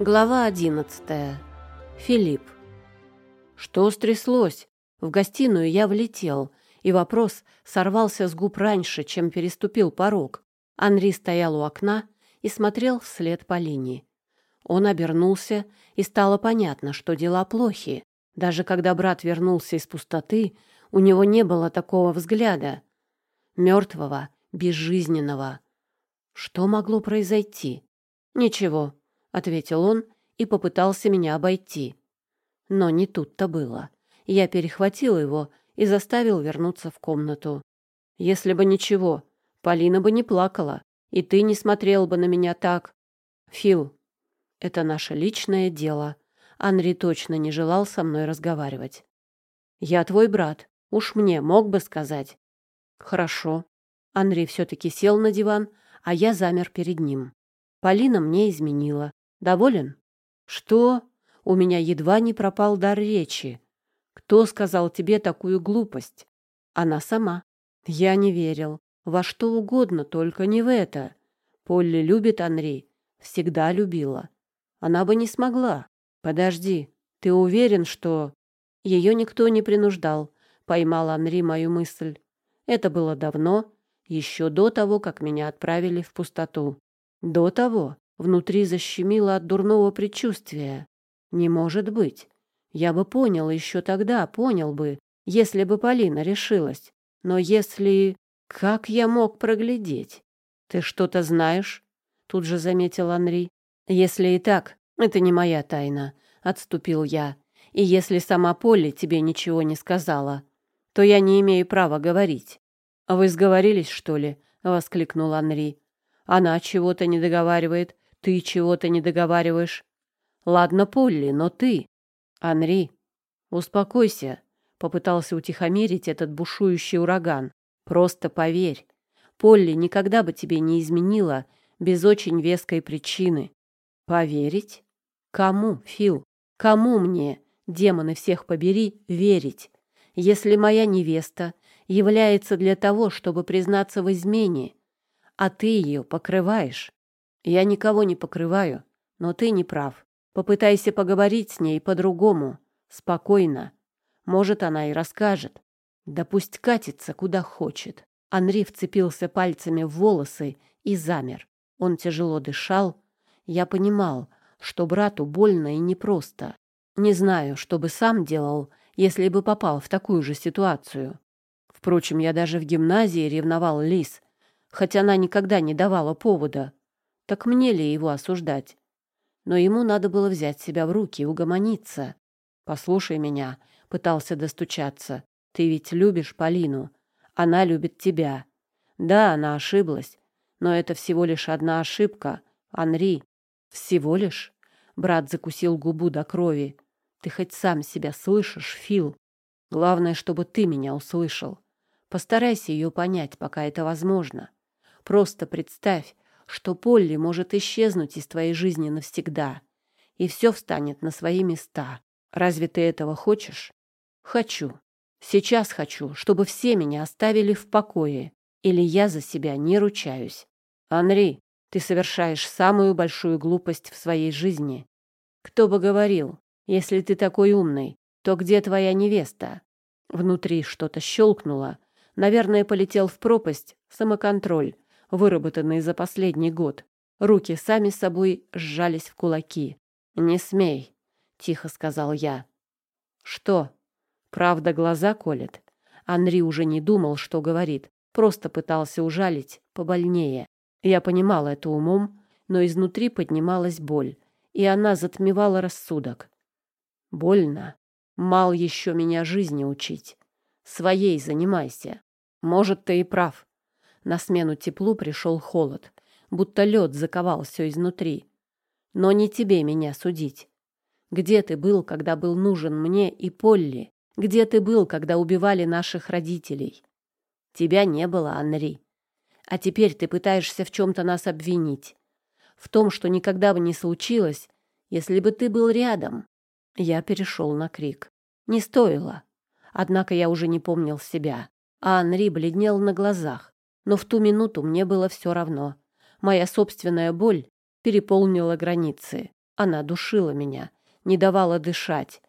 Глава одиннадцатая. Филипп. Что стряслось? В гостиную я влетел, и вопрос сорвался с губ раньше, чем переступил порог. Анри стоял у окна и смотрел вслед по линии. Он обернулся, и стало понятно, что дела плохи. Даже когда брат вернулся из пустоты, у него не было такого взгляда. Мертвого, безжизненного. Что могло произойти? Ничего, — ответил он и попытался меня обойти. Но не тут-то было. Я перехватил его и заставил вернуться в комнату. Если бы ничего, Полина бы не плакала, и ты не смотрел бы на меня так. Фил, это наше личное дело. Анри точно не желал со мной разговаривать. Я твой брат. Уж мне мог бы сказать. Хорошо. Анри все-таки сел на диван, а я замер перед ним. Полина мне изменила. Доволен? Что? У меня едва не пропал дар речи. Кто сказал тебе такую глупость? Она сама. Я не верил. Во что угодно, только не в это. Полли любит Анри. Всегда любила. Она бы не смогла. Подожди, ты уверен, что... Ее никто не принуждал, поймал Анри мою мысль. Это было давно, еще до того, как меня отправили в пустоту. До того, Внутри защемило от дурного предчувствия. Не может быть. Я бы понял еще тогда, понял бы, если бы Полина решилась. Но если... Как я мог проглядеть? Ты что-то знаешь? Тут же заметил Анри. Если и так, это не моя тайна, отступил я. И если сама Полли тебе ничего не сказала, то я не имею права говорить. Вы сговорились, что ли? воскликнул Анри. Она чего-то не договаривает, ты чего-то не договариваешь. Ладно, Полли, но ты... Анри, успокойся, попытался утихомирить этот бушующий ураган. Просто поверь. Полли никогда бы тебе не изменила без очень веской причины. Поверить? Кому, Фил? Кому мне, демоны всех побери, верить, если моя невеста является для того, чтобы признаться в измене, а ты ее покрываешь? Я никого не покрываю, но ты не прав. Попытайся поговорить с ней по-другому, спокойно. Может, она и расскажет. Да пусть катится куда хочет. Анри вцепился пальцами в волосы и замер. Он тяжело дышал. Я понимал, что брату больно и непросто. Не знаю, что бы сам делал, если бы попал в такую же ситуацию. Впрочем, я даже в гимназии ревновал Лис, хотя она никогда не давала повода. Так мне ли его осуждать? Но ему надо было взять себя в руки и угомониться. «Послушай меня», — пытался достучаться. «Ты ведь любишь Полину. Она любит тебя. Да, она ошиблась, но это всего лишь одна ошибка. Анри. Всего лишь?» Брат закусил губу до крови. «Ты хоть сам себя слышишь, Фил? Главное, чтобы ты меня услышал. Постарайся ее понять, пока это возможно. Просто представь, что Полли может исчезнуть из твоей жизни навсегда, и все встанет на свои места. Разве ты этого хочешь? Хочу. Сейчас хочу, чтобы все меня оставили в покое, или я за себя не ручаюсь. Анри, ты совершаешь самую большую глупость в своей жизни. Кто бы говорил, если ты такой умный, то где твоя невеста? Внутри что-то щелкнуло. Наверное, полетел в пропасть самоконтроль, выработанный за последний год. Руки сами собой сжались в кулаки. «Не смей», — тихо сказал я. «Что? Правда глаза колет?» Анри уже не думал, что говорит, просто пытался ужалить побольнее. Я понимал это умом, но изнутри поднималась боль, и она затмевала рассудок. «Больно. Мал еще меня жизни учить. Своей занимайся. Может, ты и прав. На смену теплу пришел холод, будто лед заковал все изнутри. Но не тебе меня судить. Где ты был, когда был нужен мне и Полли? Где ты был, когда убивали наших родителей? Тебя не было, Анри. А теперь ты пытаешься в чем-то нас обвинить. В том, что никогда бы не случилось, если бы ты был рядом. Я перешел на крик. Не стоило. Однако я уже не помнил себя, а Анри бледнел на глазах. Но в ту минуту мне было все равно. Моя собственная боль переполнила границы. Она душила меня, не давала дышать.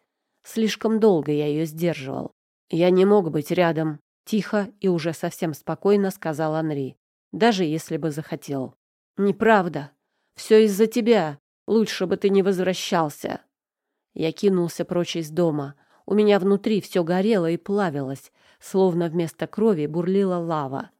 Слишком долго я ее сдерживал. Я не мог быть рядом, тихо и уже совсем спокойно сказал Анри, даже если бы захотел. Неправда. Все из-за тебя. Лучше бы ты не возвращался. Я кинулся прочь из дома. У меня внутри все горело и плавилось, словно вместо крови бурлила лава.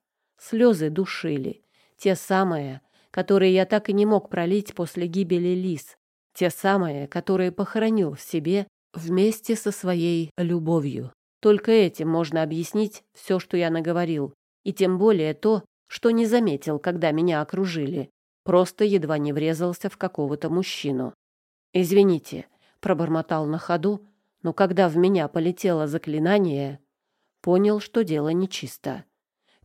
Слезы душили. Те самые, которые я так и не мог пролить после гибели Лис. Те самые, которые похоронил в себе вместе со своей любовью. Только этим можно объяснить все, что я наговорил, и тем более то, что не заметил, когда меня окружили. Просто едва не врезался в какого-то мужчину. «Извините», — пробормотал на ходу, но когда в меня полетело заклинание, понял, что дело нечисто.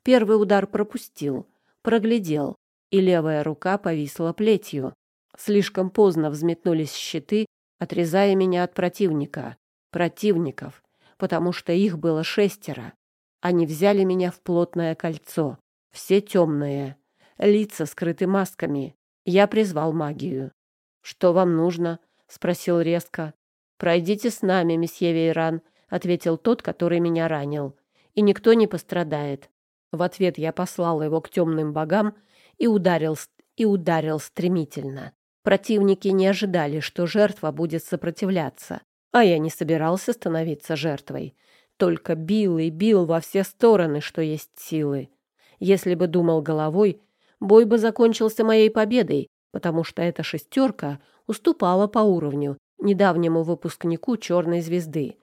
Первый удар пропустил, проглядел, и левая рука повисла плетью. Слишком поздно взметнулись щиты, отрезая меня от противника. Противников, потому что их было шестеро. Они взяли меня в плотное кольцо. Все темные. Лица скрыты масками. Я призвал магию. «Что вам нужно?» — спросил резко. «Пройдите с нами, месье Вейран», — ответил тот, который меня ранил. «И никто не пострадает». В ответ я послал его к темным богам и ударил, и ударил стремительно. Противники не ожидали, что жертва будет сопротивляться, а я не собирался становиться жертвой. Только бил и бил во все стороны, что есть силы. Если бы думал головой, бой бы закончился моей победой, потому что эта шестерка уступала по уровню недавнему выпускнику «Черной звезды».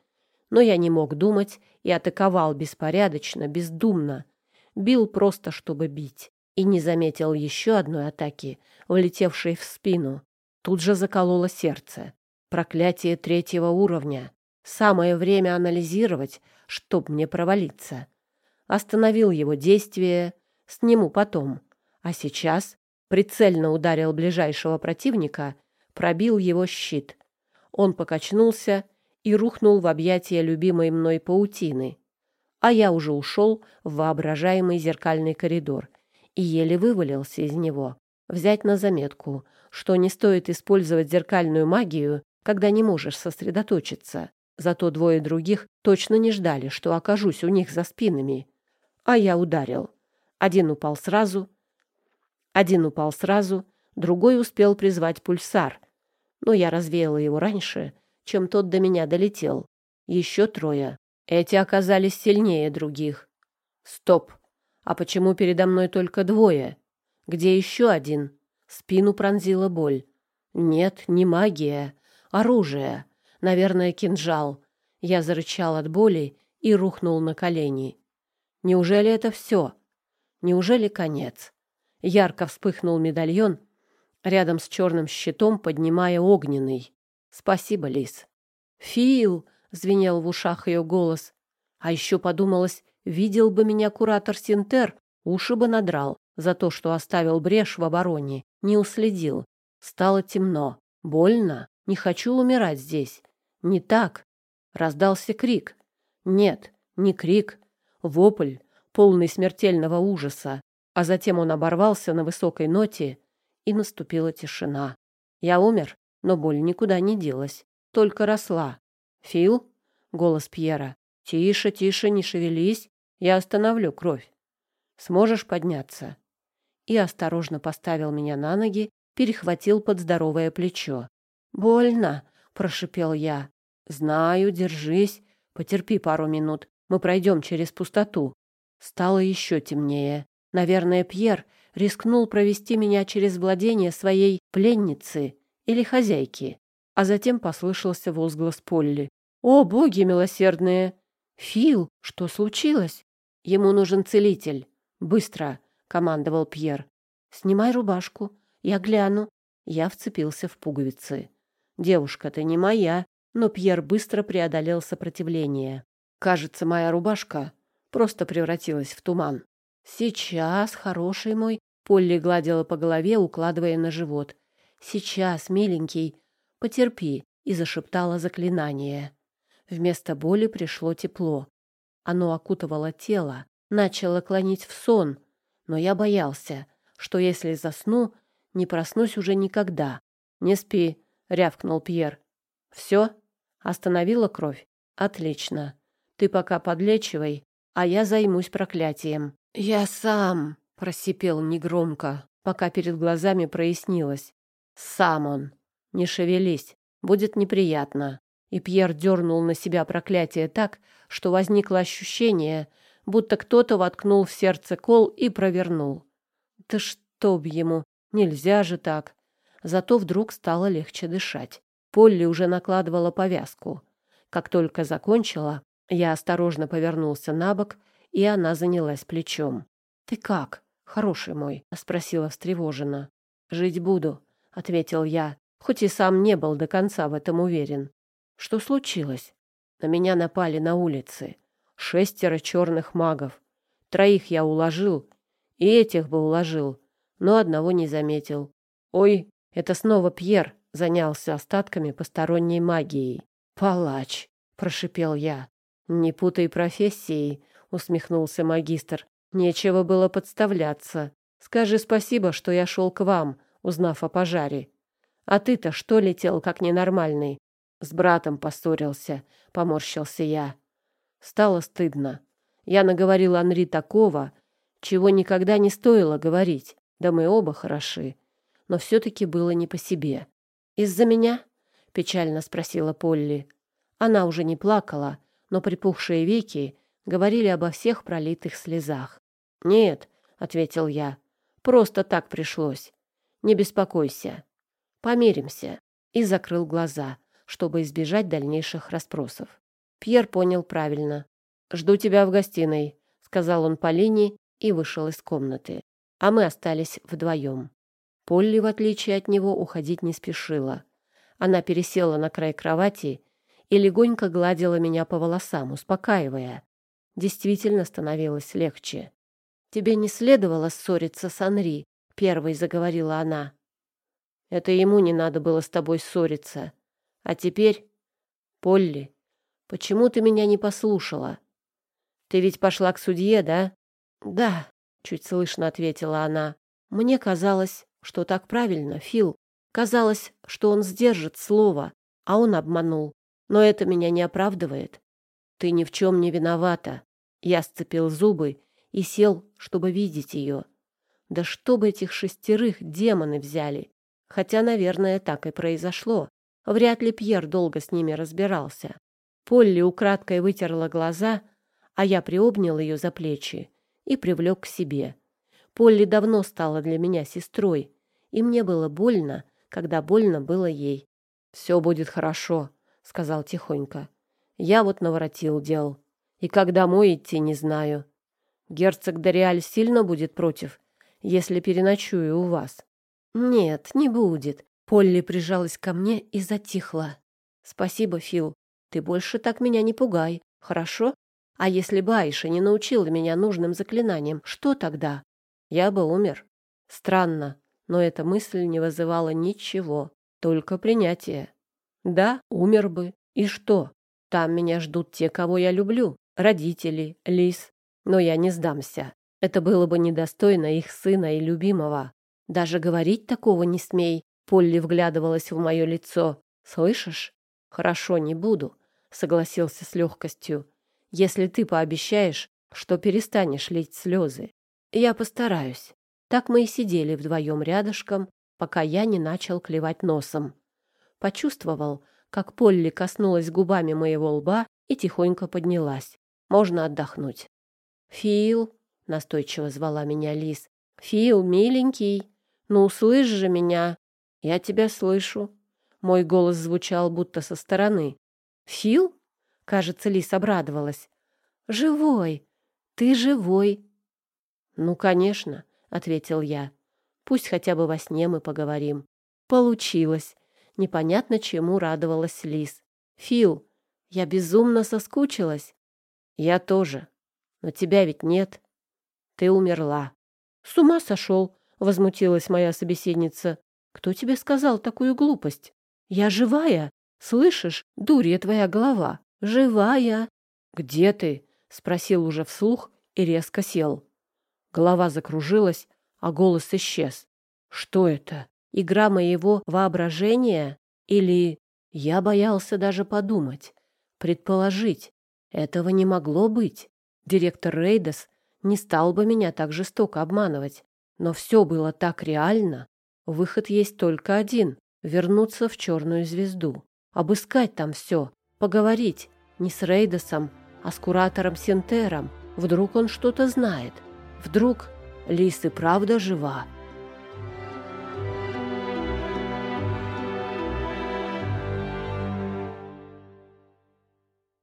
Но я не мог думать и атаковал беспорядочно, бездумно. Бил просто, чтобы бить и не заметил еще одной атаки, влетевшей в спину. Тут же закололо сердце. Проклятие третьего уровня. Самое время анализировать, чтоб мне провалиться. Остановил его действие, сниму потом. А сейчас прицельно ударил ближайшего противника, пробил его щит. Он покачнулся и рухнул в объятия любимой мной паутины. А я уже ушел в воображаемый зеркальный коридор — и еле вывалился из него. Взять на заметку, что не стоит использовать зеркальную магию, когда не можешь сосредоточиться. Зато двое других точно не ждали, что окажусь у них за спинами. А я ударил. Один упал сразу, один упал сразу, другой успел призвать пульсар. Но я развеяла его раньше, чем тот до меня долетел. Еще трое. Эти оказались сильнее других. Стоп. А почему передо мной только двое? Где еще один? Спину пронзила боль. Нет, не магия. Оружие. Наверное, кинжал. Я зарычал от боли и рухнул на колени. Неужели это все? Неужели конец? Ярко вспыхнул медальон рядом с черным щитом, поднимая огненный. Спасибо, Лис. Фил, звенел в ушах ее голос. А еще подумалось, Видел бы меня куратор Синтер, уши бы надрал за то, что оставил брешь в обороне, не уследил. Стало темно. Больно. Не хочу умирать здесь. Не так. Раздался крик. Нет, не крик. Вопль, полный смертельного ужаса. А затем он оборвался на высокой ноте, и наступила тишина. Я умер, но боль никуда не делась, только росла. «Фил?» — голос Пьера. «Тише, тише, не шевелись. Я остановлю кровь. Сможешь подняться?» И осторожно поставил меня на ноги, перехватил под здоровое плечо. «Больно!» — прошипел я. «Знаю, держись. Потерпи пару минут. Мы пройдем через пустоту». Стало еще темнее. Наверное, Пьер рискнул провести меня через владение своей пленницы или хозяйки. А затем послышался возглас Полли. «О, боги милосердные!» «Фил, что случилось?» Ему нужен целитель. Быстро, командовал Пьер. Снимай рубашку, я гляну. Я вцепился в пуговицы. Девушка-то не моя, но Пьер быстро преодолел сопротивление. Кажется, моя рубашка просто превратилась в туман. Сейчас, хороший мой, Полли гладила по голове, укладывая на живот. Сейчас, миленький, потерпи, и зашептала заклинание. Вместо боли пришло тепло. Оно окутывало тело, начало клонить в сон, но я боялся, что если засну, не проснусь уже никогда. «Не спи», — рявкнул Пьер. Все? Остановила кровь? Отлично. Ты пока подлечивай, а я займусь проклятием. Я сам, просипел негромко, пока перед глазами прояснилось. Сам он. Не шевелись, будет неприятно. И Пьер дернул на себя проклятие так, что возникло ощущение, будто кто-то воткнул в сердце кол и провернул. Да чтоб ему, нельзя же так. Зато вдруг стало легче дышать. Полли уже накладывала повязку. Как только закончила, я осторожно повернулся на бок, и она занялась плечом. «Ты как, хороший мой?» — спросила встревоженно. «Жить буду», — ответил я, хоть и сам не был до конца в этом уверен. «Что случилось?» На меня напали на улице. Шестеро черных магов. Троих я уложил, и этих бы уложил, но одного не заметил. Ой, это снова Пьер занялся остатками посторонней магией. «Палач», — прошипел я. «Не путай профессии», — усмехнулся магистр. «Нечего было подставляться. Скажи спасибо, что я шел к вам, узнав о пожаре. А ты-то что летел, как ненормальный?» «С братом поссорился», — поморщился я. Стало стыдно. Я наговорил Анри такого, чего никогда не стоило говорить. Да мы оба хороши. Но все-таки было не по себе. «Из-за меня?» — печально спросила Полли. Она уже не плакала, но припухшие веки говорили обо всех пролитых слезах. «Нет», — ответил я, — «просто так пришлось. Не беспокойся. Помиримся». И закрыл глаза, чтобы избежать дальнейших расспросов. Пьер понял правильно. «Жду тебя в гостиной», — сказал он Полине и вышел из комнаты. А мы остались вдвоем. Полли, в отличие от него, уходить не спешила. Она пересела на край кровати и легонько гладила меня по волосам, успокаивая. Действительно становилось легче. «Тебе не следовало ссориться с Анри», — первой заговорила она. «Это ему не надо было с тобой ссориться. А теперь...» «Полли, почему ты меня не послушала? Ты ведь пошла к судье, да?» «Да», — чуть слышно ответила она. «Мне казалось, что так правильно, Фил. Казалось, что он сдержит слово, а он обманул. Но это меня не оправдывает. Ты ни в чем не виновата. Я сцепил зубы и сел, чтобы видеть ее. Да чтобы этих шестерых демоны взяли. Хотя, наверное, так и произошло. Вряд ли Пьер долго с ними разбирался. Полли украдкой вытерла глаза, а я приобнял ее за плечи и привлек к себе. Полли давно стала для меня сестрой, и мне было больно, когда больно было ей. «Все будет хорошо», — сказал тихонько. «Я вот наворотил дел. И как домой идти, не знаю. Герцог Дориаль сильно будет против, если переночую у вас?» «Нет, не будет». Полли прижалась ко мне и затихла. «Спасибо, Фил. Ты больше так меня не пугай, хорошо? А если бы Айша не научила меня нужным заклинаниям, что тогда?» я бы умер. Странно, но эта мысль не вызывала ничего, только принятие. Да, умер бы. И что? Там меня ждут те, кого я люблю. Родители, Лис. Но я не сдамся. Это было бы недостойно их сына и любимого. Даже говорить такого не смей. Полли вглядывалась в мое лицо. Слышишь? Хорошо, не буду, согласился с легкостью. Если ты пообещаешь, что перестанешь лить слезы. Я постараюсь. Так мы и сидели вдвоем рядышком, пока я не начал клевать носом. Почувствовал, как Полли коснулась губами моего лба и тихонько поднялась. Можно отдохнуть. «Фил», — настойчиво звала меня Лис, — «Фил, миленький, ну услышь же меня». «Я тебя слышу». Мой голос звучал будто со стороны. «Фил?» — кажется, Лис обрадовалась. «Живой! Ты живой! «Ну, конечно», — ответил я. «Пусть хотя бы во сне мы поговорим». Получилось. Непонятно, чему радовалась Лис. «Фил, я безумно соскучилась». «Я тоже. Но тебя ведь нет. Ты умерла». «С ума сошел», — возмутилась моя собеседница. «Кто тебе сказал такую глупость? Я живая. Слышишь, дурья твоя голова. Живая». «Где ты?» — спросил уже вслух и резко сел. Голова закружилась, а голос исчез. Что это? Игра моего воображения? Или я боялся даже подумать, предположить. Этого не могло быть. Директор Рейдес не стал бы меня так жестоко обманывать. Но все было так реально. Выход есть только один — вернуться в черную звезду. Обыскать там все, поговорить не с Рейдосом, а с куратором Синтером. Вдруг он что-то знает. Вдруг Лис и правда жива,